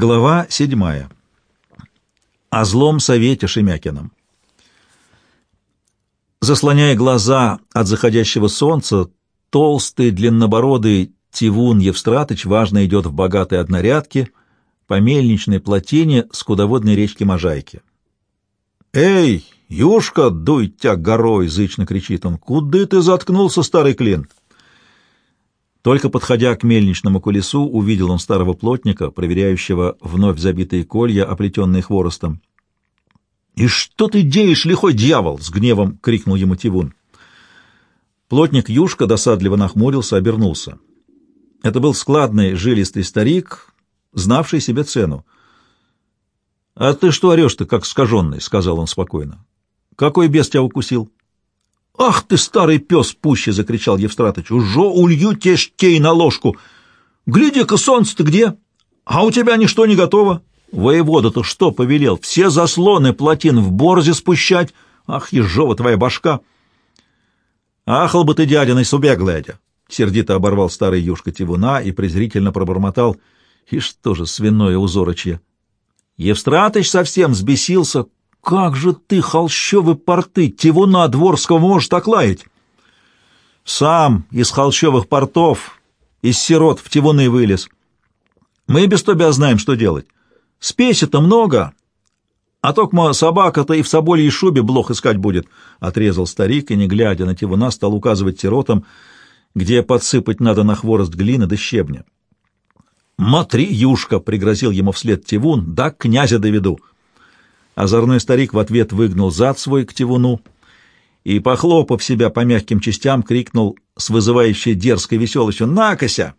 Глава седьмая. О злом совете Шемякином. Заслоняя глаза от заходящего солнца, толстый, длиннобородый Тивун Евстратыч важно идет в богатой однорядке по мельничной плотине с кудоводной речки Можайки. «Эй, юшка, дуй тя горой!» — зычно кричит он. «Куды ты заткнулся, старый клин?» Только подходя к мельничному колесу, увидел он старого плотника, проверяющего вновь забитые колья, оплетенные хворостом. — И что ты деешь, лихой дьявол? — с гневом крикнул ему Тивун. Плотник Юшка досадливо нахмурился, обернулся. Это был складный, жилистый старик, знавший себе цену. — А ты что орешь-то, как скаженный? — сказал он спокойно. — Какой бес тебя укусил? — «Ах ты, старый пес!» — пуще закричал Евстратыч. «Ужо улью те штей на ложку! Гляди-ка, солнце-то где? А у тебя ничто не готово!» «Воевода-то что повелел? Все заслоны плотин в борзе спущать! Ах, ежова твоя башка!» «Ахал бы ты, дядя, субе глядя!» Сердито оборвал старый юшка Тивуна и презрительно пробормотал. «И что же свиное узорочье?» Евстратыч совсем взбесился, как же ты, холщовы порты, тивуна дворского можешь так лаять? Сам из холщовых портов, из сирот в тивуны вылез. Мы без тебя знаем, что делать. Спеси-то много, а токма собака-то и в собольей шубе блох искать будет, — отрезал старик и, не глядя на тивуна, стал указывать сиротам, где подсыпать надо на хворост глины да щебня. «Матри, юшка!» — пригрозил ему вслед тивун, — «да князя доведу!» Озорной старик в ответ выгнул зад свой к тевуну и, похлопав себя по мягким частям, крикнул с вызывающей дерзкой веселостью «Накося!».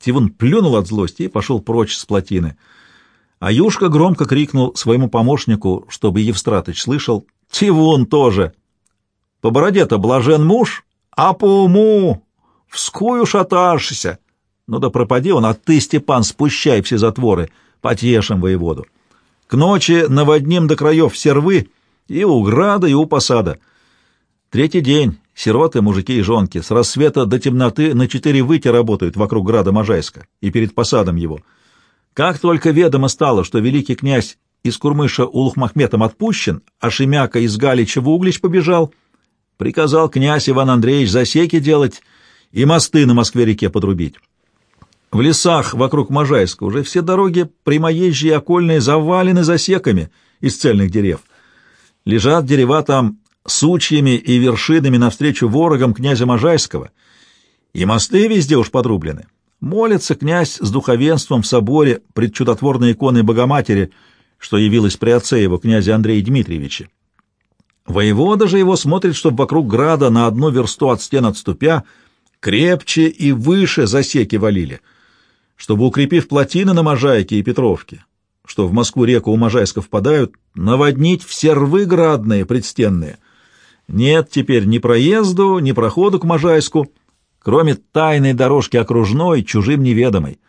Тивун плюнул от злости и пошел прочь с плотины. А Юшка громко крикнул своему помощнику, чтобы Евстратыч слышал «Тивун тоже!». «По бороде-то блажен муж, а по уму вскую шаташься!» Ну да пропади он, а ты, Степан, спущай все затворы, потешим воеводу. К ночи наводним до краев все рвы и у града, и у посада. Третий день. Сироты, мужики и жонки с рассвета до темноты на четыре выти работают вокруг града Можайска и перед посадом его. Как только ведомо стало, что великий князь из Курмыша Улухмахметом отпущен, а Шемяка из Галича в Углич побежал, приказал князь Иван Андреевич засеки делать и мосты на Москве-реке подрубить. В лесах вокруг Можайска уже все дороги прямоезжие и окольные завалены засеками из цельных дерев. Лежат дерева там сучьями и вершинами навстречу ворогам князя Можайского, и мосты везде уж подрублены. Молится князь с духовенством в соборе пред чудотворной иконой Богоматери, что явилась при отце его, князя Андрея Дмитриевича. Воевода же его смотрит, чтоб вокруг града на одну версту от стен отступя крепче и выше засеки валили — чтобы, укрепив плотины на Можайке и Петровке, что в Москву-реку у Можайска впадают, наводнить все рвы градные, предстенные. Нет теперь ни проезду, ни проходу к Можайску, кроме тайной дорожки окружной, чужим неведомой.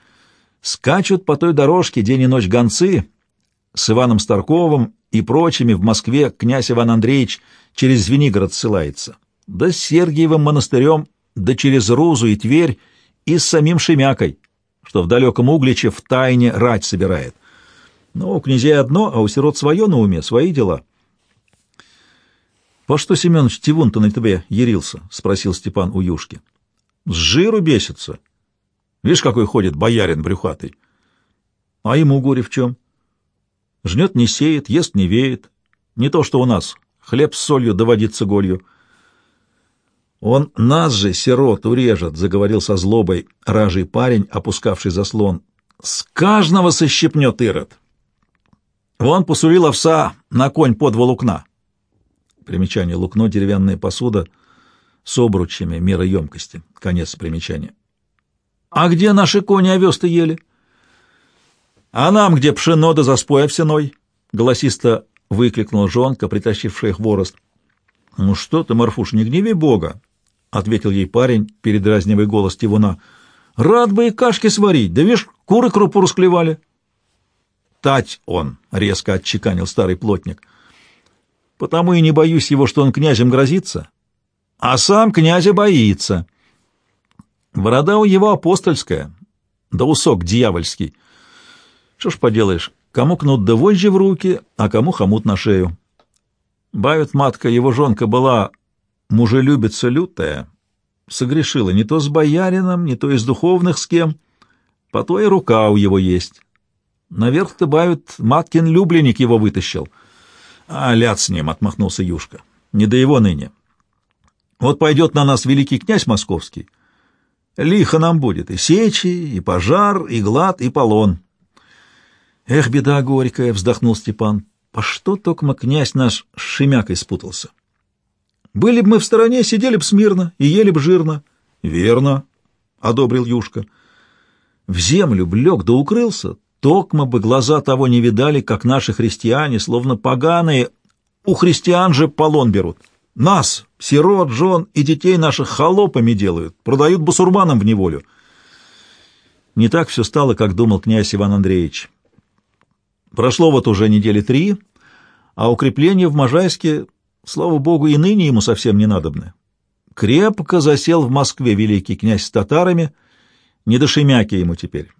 Скачут по той дорожке день и ночь гонцы с Иваном Старковым и прочими в Москве князь Иван Андреевич через Звенигород ссылается, да с Сергиевым монастырем, да через Рузу и Тверь и с самим Шемякой что в далеком Угличе в тайне рать собирает. Но у князей одно, а у сирот свое на уме, свои дела. — По что, Семенович, Тивун-то на тебе ярился? — спросил Степан у Юшки. — С жиру бесится. Видишь, какой ходит боярин брюхатый. — А ему горе в чем? Жнет не сеет, ест не веет. Не то, что у нас. Хлеб с солью доводится голью. — «Он нас же, сирот, урежет», — заговорил со злобой ражий парень, опускавший заслон. «С каждого сощипнет Ирод. Вон посулил овса на конь по два лукна». Примечание. Лукно — деревянная посуда с обручами меры емкости. Конец примечания. «А где наши кони овес-то ели?» «А нам где пшено да заспой овсяной?» — голосисто выкликнул жонка, притащившая хворост. «Ну что ты, Марфуш, не гневи Бога!» Ответил ей парень, передразнивая голос Тивуна. «Рад бы и кашки сварить, да видишь, куры крупу расклевали». «Тать он!» — резко отчеканил старый плотник. «Потому и не боюсь его, что он князем грозится, а сам князя боится. Борода у его апостольская, да усок дьявольский. Что ж поделаешь, кому кнут да вожжи в руки, а кому хомут на шею. Бавит матка, его жонка была мужелюбица лютая, согрешила не то с боярином, не то из духовных с кем, по то и рука у его есть. Наверх-то, бавит, маткин любленник его вытащил. А ляд с ним, — отмахнулся Юшка, — не до его ныне. Вот пойдет на нас великий князь московский, лихо нам будет и сечи, и пожар, и глад, и полон. Эх, беда горькая, — вздохнул Степан, — по что только князь наш с Шемякой спутался? Были бы мы в стороне, сидели бы смирно и ели бы жирно. — Верно, — одобрил Юшка. В землю б лег да укрылся, токмо бы глаза того не видали, как наши христиане, словно поганые, у христиан же полон берут. Нас, сирот, жен и детей наших холопами делают, продают басурманам в неволю. Не так все стало, как думал князь Иван Андреевич. Прошло вот уже недели три, а укрепление в Можайске Слава богу, и ныне ему совсем не надобны. Крепко засел в Москве великий князь с татарами, не до Шемяки ему теперь.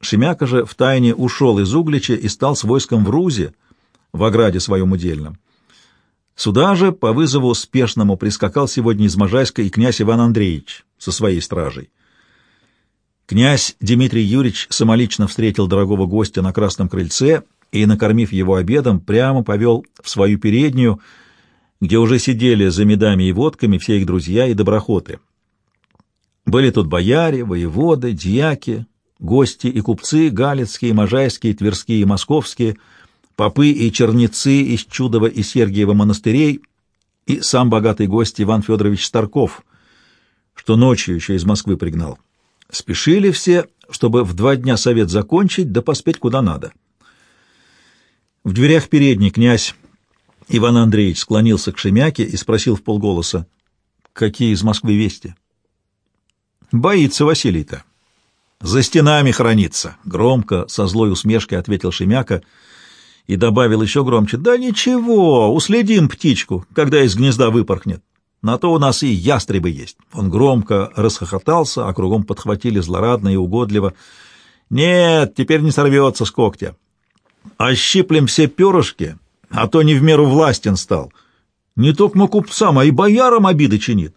Шемяка же втайне ушел из Углича и стал с войском в Рузе, в ограде своем удельном. Сюда же по вызову спешному прискакал сегодня из Можайска и князь Иван Андреевич со своей стражей. Князь Дмитрий Юрьевич самолично встретил дорогого гостя на Красном крыльце и, накормив его обедом, прямо повел в свою переднюю, где уже сидели за медами и водками все их друзья и доброхоты. Были тут бояре, воеводы, дьяки, гости и купцы, галицкие, можайские, тверские и московские, попы и черницы из Чудова и Сергиева монастырей и сам богатый гость Иван Федорович Старков, что ночью еще из Москвы пригнал. Спешили все, чтобы в два дня совет закончить, да поспеть куда надо. В дверях передний князь Иван Андреевич склонился к Шемяке и спросил в полголоса, какие из Москвы вести. «Боится Василий-то. За стенами хранится», — громко, со злой усмешкой ответил Шемяка и добавил еще громче, «Да ничего, уследим птичку, когда из гнезда выпорхнет. На то у нас и ястребы есть». Он громко расхохотался, а кругом подхватили злорадно и угодливо. «Нет, теперь не сорвется с когтя. Ощиплем все перышки» а то не в меру властен стал. Не только купцам, а и боярам обиды чинит.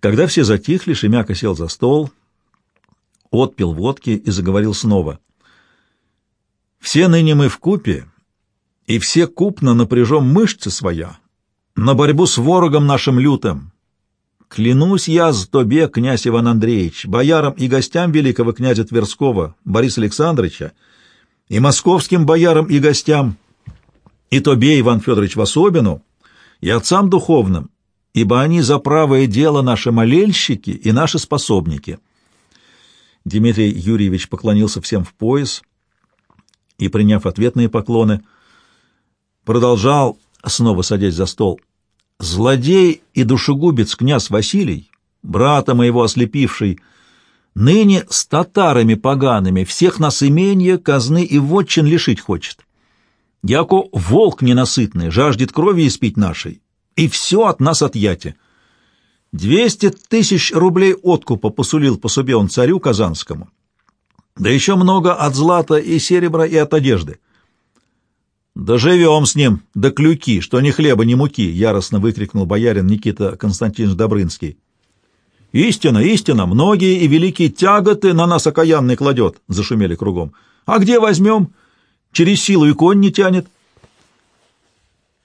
Когда все затихли, Шемяка сел за стол, отпил водки и заговорил снова. «Все ныне мы в купе, и все купно напряжем мышцы своя на борьбу с ворогом нашим лютым. Клянусь я с тобе, князь Иван Андреевич, боярам и гостям великого князя Тверского Бориса Александровича, и московским боярам и гостям, и тобе, Иван Федорович, в особину, и отцам духовным, ибо они за правое дело наши молельщики и наши способники». Дмитрий Юрьевич поклонился всем в пояс и, приняв ответные поклоны, продолжал, снова садясь за стол, «Злодей и душегубец князь Василий, брата моего ослепивший, ныне с татарами погаными всех нас имения, казны и вотчин лишить хочет. Яко волк ненасытный, жаждет крови испить нашей, и все от нас отъятие. Двести тысяч рублей откупа посулил по себе он царю Казанскому, да еще много от злата и серебра и от одежды. «Доживем с ним до клюки, что ни хлеба, ни муки!» — яростно выкрикнул боярин Никита Константинович Добрынский. «Истина, истина! Многие и великие тяготы на нас окаянный кладет!» — зашумели кругом. «А где возьмем?» Через силу и конь не тянет.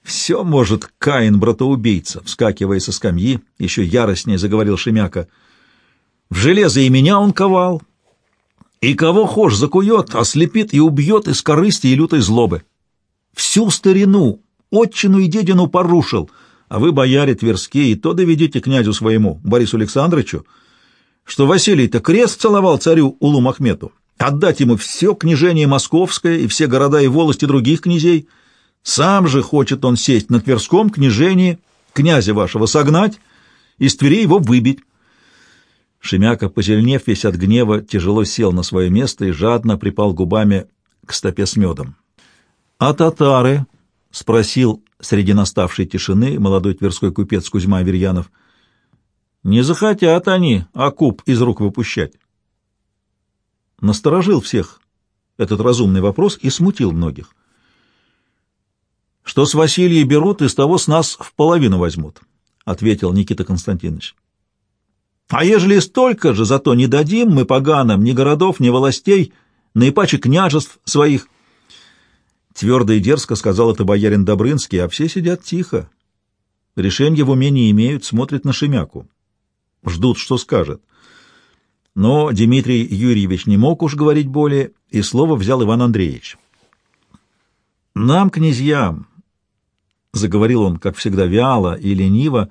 Все может Каин, братоубийца, вскакивая со скамьи, еще яростнее заговорил Шемяка. В железо и меня он ковал, и кого хошь закует, ослепит и убьет из корысти и лютой злобы. Всю старину, отчину и дедину порушил, а вы, бояре Тверские, и то доведите князю своему, Борису Александровичу, что Василий-то крест целовал царю Улу Махмету, отдать ему все княжение московское и все города и волости других князей. Сам же хочет он сесть на Тверском княжении, князя вашего согнать, и с Твери его выбить. Шемяка, позеленев весь от гнева, тяжело сел на свое место и жадно припал губами к стопе с медом. — А татары? — спросил среди наставшей тишины молодой тверской купец Кузьма Аверьянов. — Не захотят они окуп из рук выпущать насторожил всех этот разумный вопрос и смутил многих. «Что с Василией берут, из того с нас в половину возьмут», — ответил Никита Константинович. «А ежели столько же, зато не дадим мы поганам ни городов, ни властей, наипаче княжеств своих». Твердо и дерзко сказал это боярин Добрынский, а все сидят тихо. Решения в уме не имеют, смотрят на Шемяку. Ждут, что скажет. Но Дмитрий Юрьевич не мог уж говорить более, и слово взял Иван Андреевич. «Нам, князьям», — заговорил он, как всегда, вяло и лениво,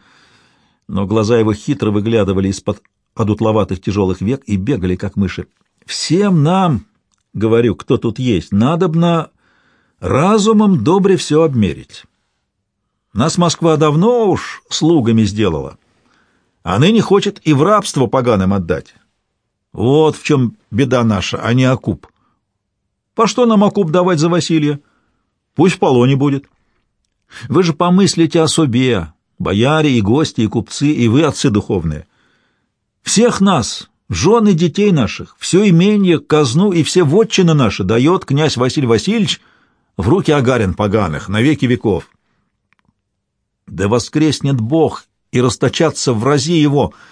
но глаза его хитро выглядывали из-под одутловатых тяжелых век и бегали, как мыши. «Всем нам, — говорю, кто тут есть, — надобно разумом добре все обмерить. Нас Москва давно уж слугами сделала, а ныне хочет и в рабство поганым отдать. Вот в чем беда наша, а не окуп. По что нам окуп давать за Василия? Пусть в полоне будет. Вы же помыслите о себе, бояре и гости, и купцы, и вы, отцы духовные. Всех нас, жены детей наших, все имение, казну и все вотчины наши дает князь Василий Васильевич в руки агарин поганых на веки веков. Да воскреснет Бог и расточаться в рази его ——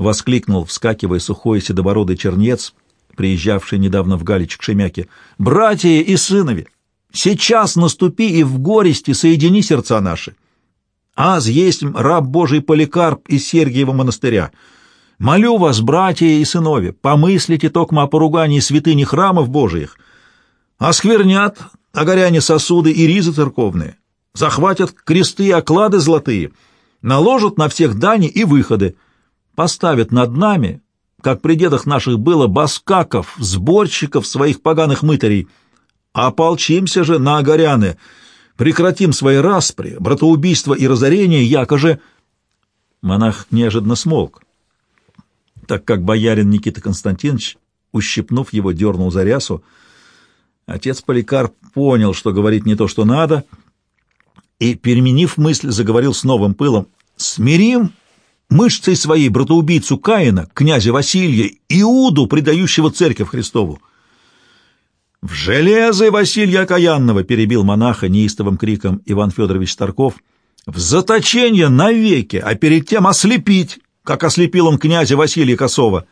воскликнул, вскакивая сухой седобородый чернец, приезжавший недавно в Галич к Шемяке. «Братья и сынови, сейчас наступи и в горести соедини сердца наши. Аз есть раб Божий Поликарп из Сергиева монастыря. Молю вас, братья и сынови, помыслите токмо о поругании святыни храмов Божиих. Осквернят огоряне сосуды и ризы церковные, захватят кресты и оклады золотые, наложат на всех дани и выходы, поставят над нами, как при дедах наших было, баскаков, сборщиков своих поганых мытарей. Ополчимся же на огоряны, прекратим свои распри, братоубийства и разорения, якоже...» Монах неожиданно смолк, так как боярин Никита Константинович, ущипнув его, дернул за рясу. Отец Поликарп понял, что говорить не то, что надо, и, переменив мысль, заговорил с новым пылом. «Смирим мышцей своей братоубийцу Каина, князя Василия, Иуду, предающего церковь Христову. «В железо Василия Окаянного!» — перебил монаха неистовым криком Иван Федорович Старков. «В заточение навеки, а перед тем ослепить, как ослепил он князя Василия Косова!»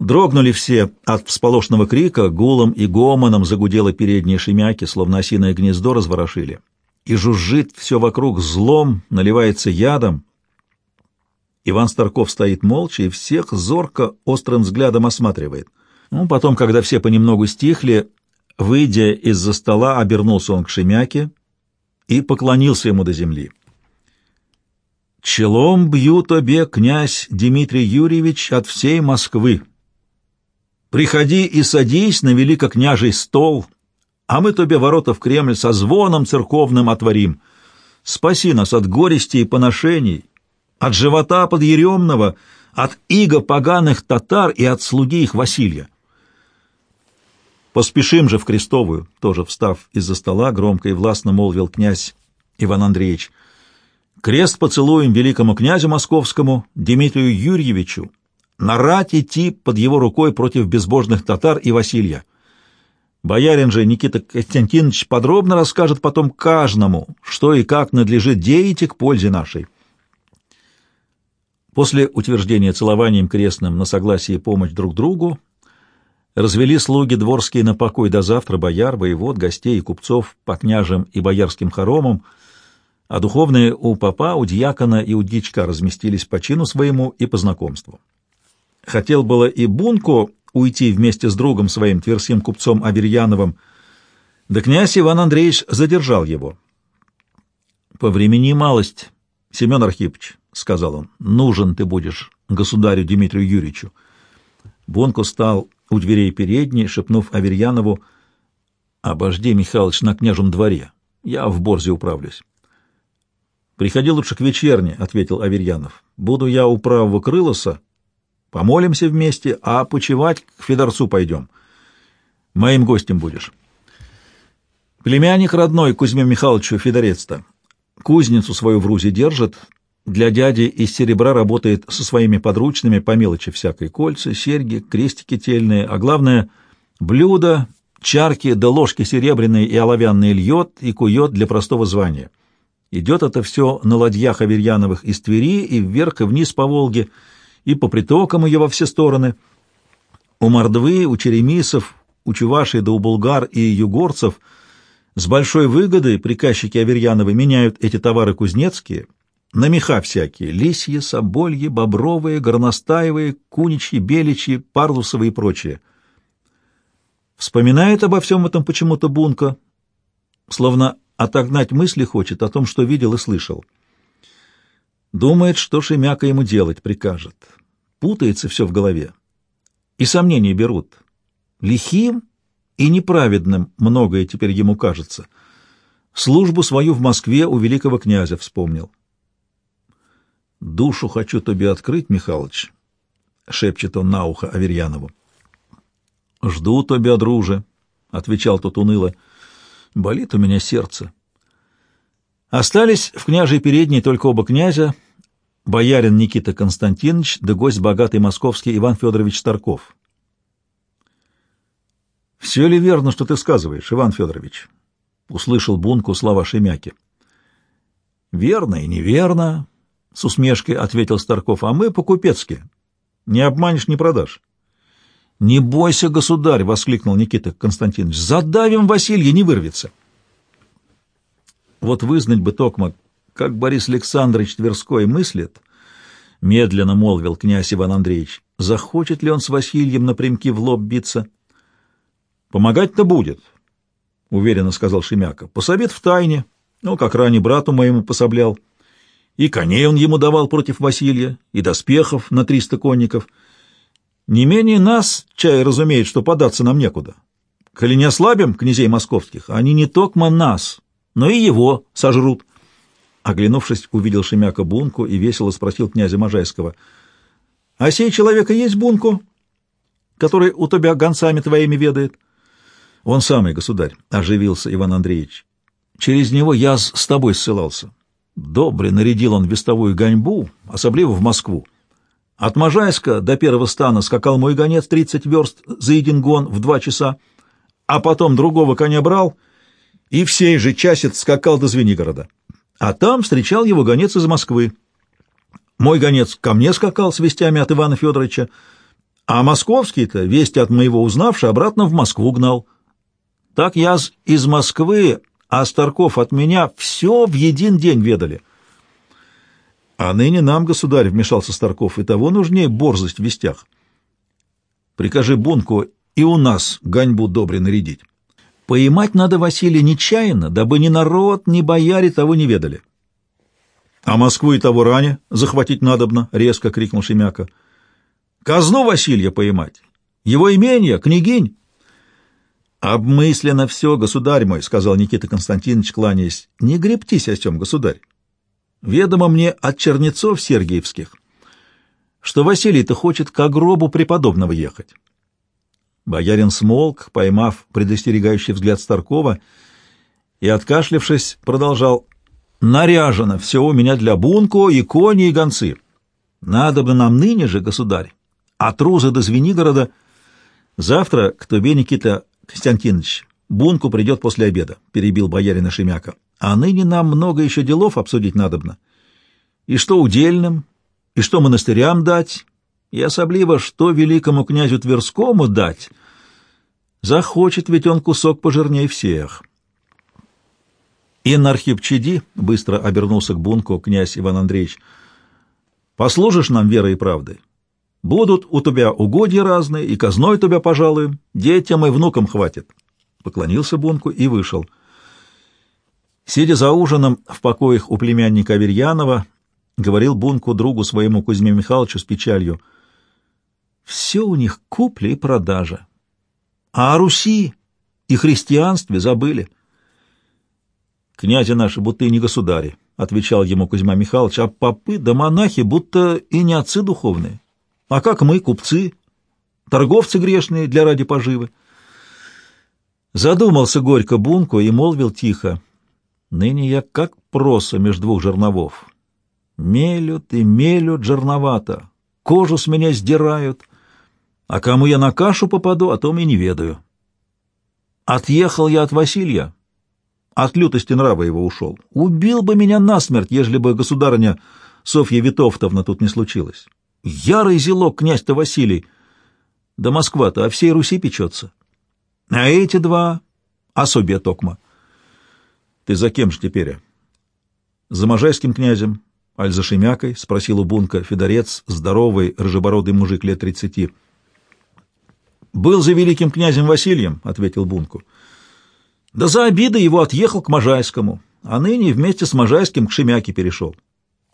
Дрогнули все от всполошного крика, гулом и гомоном загудело передние шемяки, словно осиное гнездо разворошили. И жужжит все вокруг злом, наливается ядом, Иван Старков стоит молча и всех зорко острым взглядом осматривает. Ну, потом, когда все понемногу стихли, выйдя из-за стола, обернулся он к Шемяке и поклонился ему до земли. «Челом бью тебе, князь Дмитрий Юрьевич, от всей Москвы. Приходи и садись на великокняжий стол, а мы тебе ворота в Кремль со звоном церковным отворим. Спаси нас от горести и поношений» от живота подъеремного, от иго поганых татар и от слуги их Василия. «Поспешим же в Крестовую», — тоже встав из-за стола, громко и властно молвил князь Иван Андреевич. «Крест поцелуем великому князю московскому Дмитрию Юрьевичу, нарать идти под его рукой против безбожных татар и Василия. Боярин же Никита Константинович подробно расскажет потом каждому, что и как надлежит деять к пользе нашей». После утверждения целованием крестным на согласие и помощь друг другу развели слуги дворские на покой до завтра бояр, воевод, гостей и купцов по княжам и боярским хоромам, а духовные у папа, у дьякона и у дичка разместились по чину своему и по знакомству. Хотел было и Бунко уйти вместе с другом своим тверским купцом Аверьяновым, да князь Иван Андреевич задержал его. «По времени малость, Семен Архипович», — сказал он, — нужен ты будешь государю Дмитрию Юрьевичу. Бонко стал у дверей передней, шепнув Аверьянову, — Обожди, Михалыч, на княжем дворе. Я в борзе управлюсь. — Приходи лучше к вечерне, — ответил Аверьянов. — Буду я у правого крылоса. Помолимся вместе, а почевать к Федорцу пойдем. Моим гостем будешь. Племянник родной Кузьме Михайловичу Федорец-то. Кузницу свою в Рузе держит, для дяди из серебра работает со своими подручными по мелочи всякой. Кольца, серьги, крестики тельные, а главное, Блюда, чарки да ложки серебряные и оловянные льет и кует для простого звания. Идет это все на ладьях Аверьяновых из Твери и вверх и вниз по Волге, и по притокам ее во все стороны. У Мордвы, у Черемисов, у Чувашей да у Булгар и югорцев с большой выгодой приказчики Аверьяновы меняют эти товары кузнецкие на меха всякие — лисьи, собольи, бобровые, горностаевые, куничьи, беличьи, парлусовые и прочие — Вспоминает обо всем этом почему-то Бунка, словно отогнать мысли хочет о том, что видел и слышал. Думает, что Шемяка ему делать прикажет. Путается все в голове. И сомнения берут. Лихим и неправедным многое теперь ему кажется. Службу свою в Москве у великого князя вспомнил. «Душу хочу тебе открыть, Михалыч», — шепчет он на ухо Аверьянову. «Жду тебя, друже», — отвечал тот уныло. «Болит у меня сердце». Остались в княжей передней только оба князя, боярин Никита Константинович да гость богатый московский Иван Федорович Старков. «Все ли верно, что ты сказываешь, Иван Федорович?» — услышал Бунку слова Шемяки. «Верно и неверно», — с усмешкой ответил Старков, — «а мы по-купецки. Не обманешь, не продашь». «Не бойся, государь!» — воскликнул Никита Константинович. «Задавим Василия, не вырвется!» Вот вызнать бы Токма, как Борис Александрович Тверской мыслит, — медленно молвил князь Иван Андреевич, — захочет ли он с Васильем напрямки в лоб биться? — Помогать-то будет, — уверенно сказал Шемяка. — Пособит в тайне, ну, как ранее брату моему пособлял. И коней он ему давал против Василия, и доспехов на триста конников — не менее нас, чай разумеет, что податься нам некуда. Коли не ослабим князей московских, они не только нас, но и его сожрут. Оглянувшись, увидел Шемяка Бунку и весело спросил князя Можайского. — А сей человека есть Бунку, который у тебя гонцами твоими ведает? — Он самый, государь, — оживился Иван Андреевич. — Через него я с тобой ссылался. Добре нарядил он вестовую гоньбу, особливо в Москву. От Можайска до первого стана скакал мой гонец тридцать верст за один гон в два часа, а потом другого коня брал и в же часец скакал до Звенигорода. А там встречал его гонец из Москвы. Мой гонец ко мне скакал с вестями от Ивана Федоровича, а московский-то, вести от моего узнавши, обратно в Москву гнал. Так я из Москвы, а Старков от меня все в един день ведали — а ныне нам, государь, — вмешался Старков, — и того нужнее борзость в вестях. Прикажи Бунку и у нас ганьбу добре нарядить. Поймать надо Василия нечаянно, дабы ни народ, ни бояре того не ведали. — А Москву и того ране захватить надобно, — резко крикнул Шемяка. — Казну Василия поймать, его имение, княгинь. — Обмысленно все, государь мой, — сказал Никита Константинович, кланяясь. — Не гребтись о сем, государь. Ведомо мне от чернецов сергиевских, что Василий-то хочет к гробу преподобного ехать. Боярин смолк, поймав предостерегающий взгляд Старкова, и, откашлившись, продолжал «Наряжено все у меня для бунку и кони, и гонцы. Надо бы нам ныне же, государь, от Руза до Звенигорода. Завтра к тебе, Никита Константинович, бунку придет после обеда», — перебил боярина Шемяка. А ныне нам много еще делов обсудить надобно. И что удельным, и что монастырям дать, и особливо, что великому князю Тверскому дать. Захочет ведь он кусок пожирней всех. Инархип Чиди быстро обернулся к Бунку князь Иван Андреевич. «Послужишь нам верой и правдой? Будут у тебя угодья разные, и казной тебя пожалуем, детям и внукам хватит». Поклонился Бунку и вышел. Сидя за ужином в покоях у племянника Аверьянова, говорил Бунку другу своему Кузьме Михайловичу с печалью. «Все у них купля и продажа. А о Руси и христианстве забыли». «Князя наши будто и не государи», — отвечал ему Кузьма Михайлович, «а попы да монахи будто и не отцы духовные. А как мы, купцы, торговцы грешные для ради поживы?» Задумался горько Бунку и молвил тихо. Ныне я как проса меж двух жерновов. Мелют и мелют жерновато, кожу с меня сдирают, а кому я на кашу попаду, о том и не ведаю. Отъехал я от Василия, от лютости нрава его ушел. Убил бы меня насмерть, ежели бы государыня Софья Витовтовна тут не случилась. Ярый зелок князь-то Василий. Да Москва-то о всей Руси печется. А эти два — особе токма. Ты за кем ж теперь? За можайским князем, аль за Шемякой? — спросил у Бунка Федорец, здоровый, рыжебородый мужик лет тридцати. — Был за великим князем Василием, — ответил Бунку. — Да за обиды его отъехал к Можайскому, а ныне вместе с Можайским к Шемяке перешел. —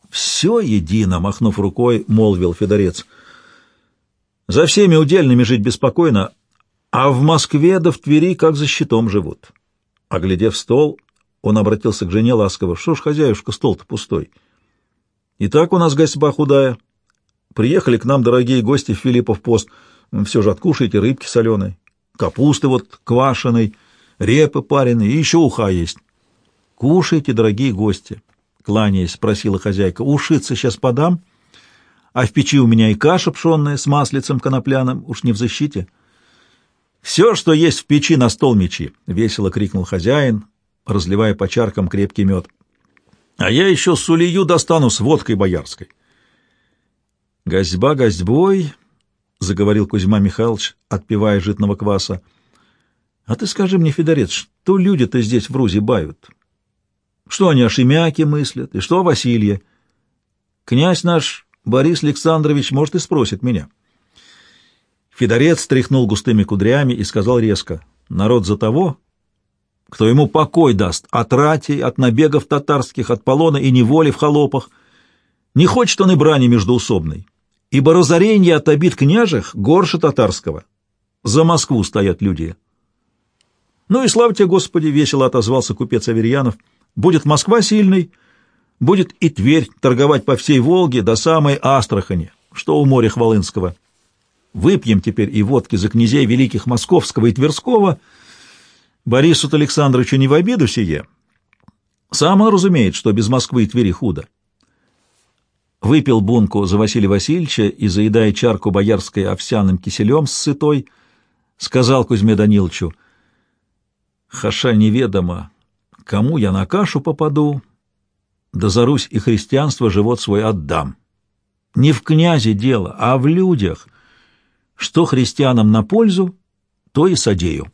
Все едино, — махнув рукой, молвил Федорец. — За всеми удельными жить беспокойно, а в Москве да в Твери как за щитом живут. Оглядев стол, он обратился к жене ласково. — Что ж, хозяюшка, стол-то пустой. И так у нас гостьба худая. Приехали к нам дорогие гости в Филиппов пост — все же откушайте рыбки соленой, капусты вот квашеной, репы пареной и еще уха есть. Кушайте, дорогие гости, кланяясь, спросила хозяйка. Ушиться сейчас подам, а в печи у меня и каша пшенная с маслицем конопляным, уж не в защите. Все, что есть в печи, на стол мечи, — весело крикнул хозяин, разливая по чаркам крепкий мед. А я еще сулию достану с водкой боярской. Гостьба гостьбой, — заговорил Кузьма Михайлович, отпивая житного кваса. — А ты скажи мне, Федорец, что люди-то здесь в Рузе бают? Что они о Шемяке мыслят, и что о Василье? Князь наш Борис Александрович, может, и спросит меня. Федорец стряхнул густыми кудрями и сказал резко, — народ за того, кто ему покой даст от ратей, от набегов татарских, от полона и неволи в холопах. Не хочет он и брани междоусобной ибо разорение от обид княжих горше татарского. За Москву стоят люди. Ну и слава тебе, Господи, весело отозвался купец Аверьянов. Будет Москва сильной, будет и Тверь торговать по всей Волге до самой Астрахани, что у моря Хвалынского. Выпьем теперь и водки за князей великих Московского и Тверского. Борису Александровичу не в обиду сие. Сам он разумеет, что без Москвы и Твери худо выпил бунку за Василия Васильевича и, заедая чарку боярской овсяным киселем с сытой, сказал Кузьме Даниловичу, «Хаша неведомо, кому я на кашу попаду, да за Русь и христианство живот свой отдам. Не в князе дело, а в людях. Что христианам на пользу, то и содею».